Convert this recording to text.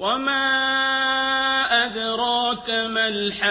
وَمَا أَدْرَاكَ مَا الْحَاقَّةُ